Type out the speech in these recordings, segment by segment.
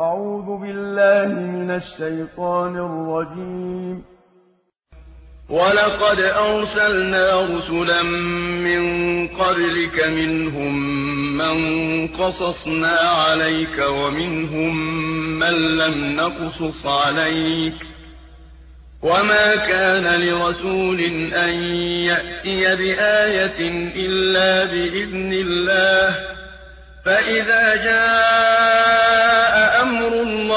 أعوذ بالله من الشيطان الرجيم. ولقد أرسلنا رسلا من قبلك منهم من قصصنا عليك ومنهم من لم نقصص عليك. وما كان لرسول أن يأتي بآية إلا بإذن الله. فإذا جاء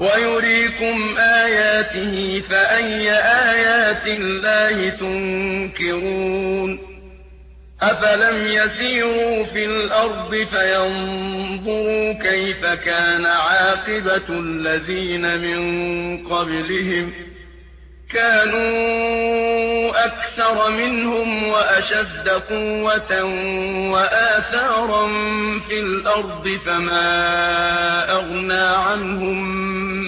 ويريكم آياته فأي آيات الله تنكرون أفلم يسيروا في الأرض فينظروا كيف كان عاقبة الذين من قبلهم كانوا أكثر منهم وأشد قوة وآثارا في الأرض فما أغنى عنهم